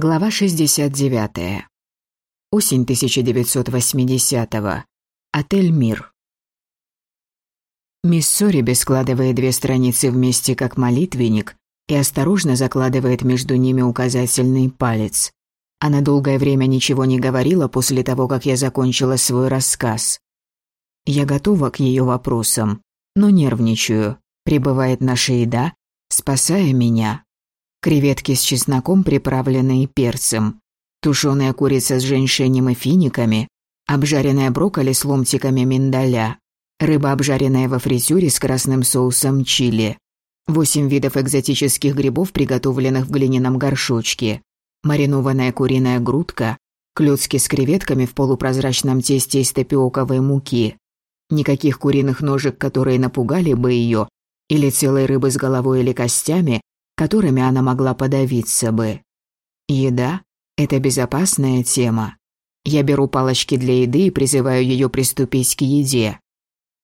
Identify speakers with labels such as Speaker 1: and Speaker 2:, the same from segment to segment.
Speaker 1: Глава 69. Осень 1980-го. Отель «Мир». Мисс Сориби складывает две страницы вместе как молитвенник и осторожно закладывает между ними указательный палец. Она долгое время ничего не говорила после того, как я закончила свой рассказ. Я готова к ее вопросам, но нервничаю. Прибывает наша еда, спасая меня. Креветки с чесноком, приправленные перцем. Тушеная курица с женьшенем и финиками. Обжаренная брокколи с ломтиками миндаля. Рыба, обжаренная во фритюре с красным соусом чили. Восемь видов экзотических грибов, приготовленных в глиняном горшочке. Маринованная куриная грудка. Клёцки с креветками в полупрозрачном тесте из тапиоковой муки. Никаких куриных ножек, которые напугали бы ее, или целой рыбы с головой или костями, которыми она могла подавиться бы. Еда – это безопасная тема. Я беру палочки для еды и призываю ее приступить к еде.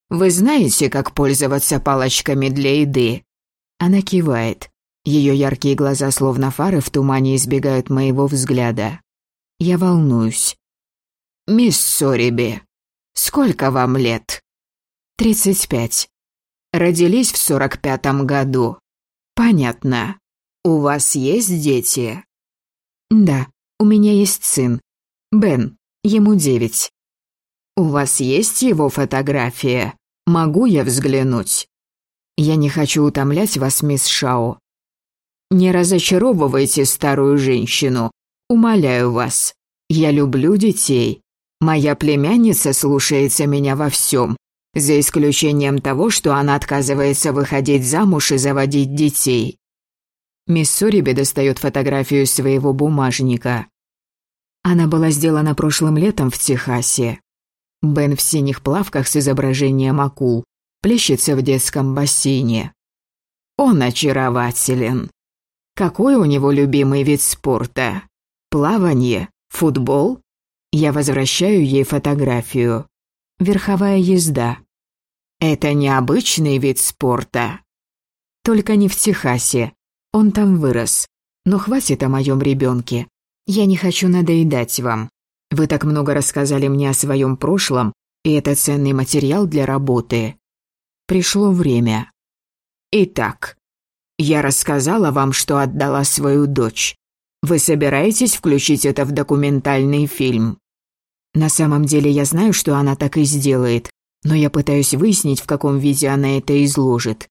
Speaker 1: «Вы знаете, как пользоваться палочками для еды?» Она кивает. Ее яркие глаза, словно фары в тумане, избегают моего взгляда. Я волнуюсь. «Мисс Сориби, сколько вам лет?» «Тридцать пять. Родились в сорок пятом году. «Понятно. У вас есть дети?» «Да, у меня есть сын. Бен, ему девять». «У вас есть его фотография? Могу я взглянуть?» «Я не хочу утомлять вас, мисс Шао». «Не разочаровывайте старую женщину. Умоляю вас. Я люблю детей. Моя племянница слушается меня во всем, за исключением того, что она отказывается выходить замуж и заводить детей. Мисс Сориби достает фотографию своего бумажника. Она была сделана прошлым летом в Техасе. Бен в синих плавках с изображением акул плещется в детском бассейне. Он очарователен. Какой у него любимый вид спорта? Плавание? Футбол? Я возвращаю ей фотографию. Верховая езда. Это необычный вид спорта. Только не в Техасе. Он там вырос. Но хватит о моем ребенке. Я не хочу надоедать вам. Вы так много рассказали мне о своем прошлом, и это ценный материал для работы. Пришло время. Итак, я рассказала вам, что отдала свою дочь. Вы собираетесь включить это в документальный фильм? На самом деле я знаю, что она так и сделает, но я пытаюсь выяснить, в каком виде она это изложит.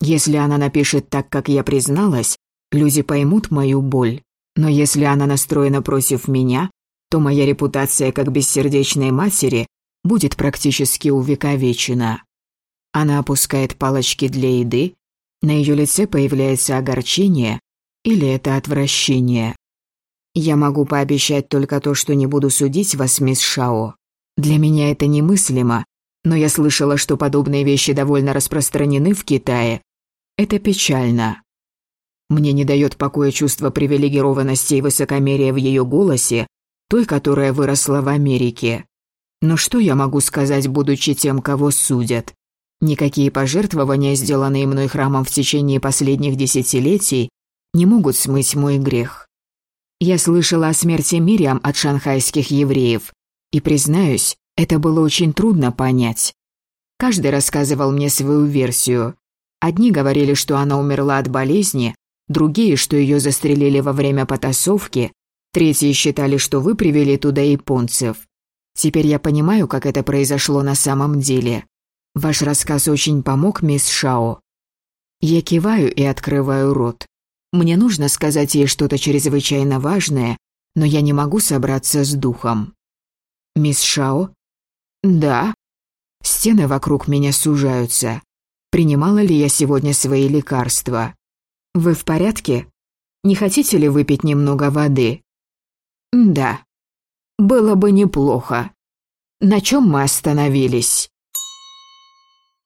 Speaker 1: Если она напишет так, как я призналась, люди поймут мою боль. Но если она настроена против меня, то моя репутация как бессердечной матери будет практически увековечена. Она опускает палочки для еды, на ее лице появляется огорчение или это отвращение. Я могу пообещать только то, что не буду судить вас, мисс Шао. Для меня это немыслимо, но я слышала, что подобные вещи довольно распространены в Китае. Это печально. Мне не дает покоя чувство привилегированности и высокомерия в ее голосе, той, которая выросла в Америке. Но что я могу сказать, будучи тем, кого судят? Никакие пожертвования, сделанные мной храмом в течение последних десятилетий, не могут смыть мой грех. Я слышала о смерти Мириам от шанхайских евреев, и, признаюсь, это было очень трудно понять. Каждый рассказывал мне свою версию. Одни говорили, что она умерла от болезни, другие, что ее застрелили во время потасовки, третьи считали, что вы привели туда японцев. Теперь я понимаю, как это произошло на самом деле. Ваш рассказ очень помог, мисс Шао. Я киваю и открываю рот. Мне нужно сказать ей что-то чрезвычайно важное, но я не могу собраться с духом. «Мисс Шао?» «Да». Стены вокруг меня сужаются. Принимала ли я сегодня свои лекарства? Вы в порядке? Не хотите ли выпить немного воды? Да. Было бы неплохо. На чем мы остановились?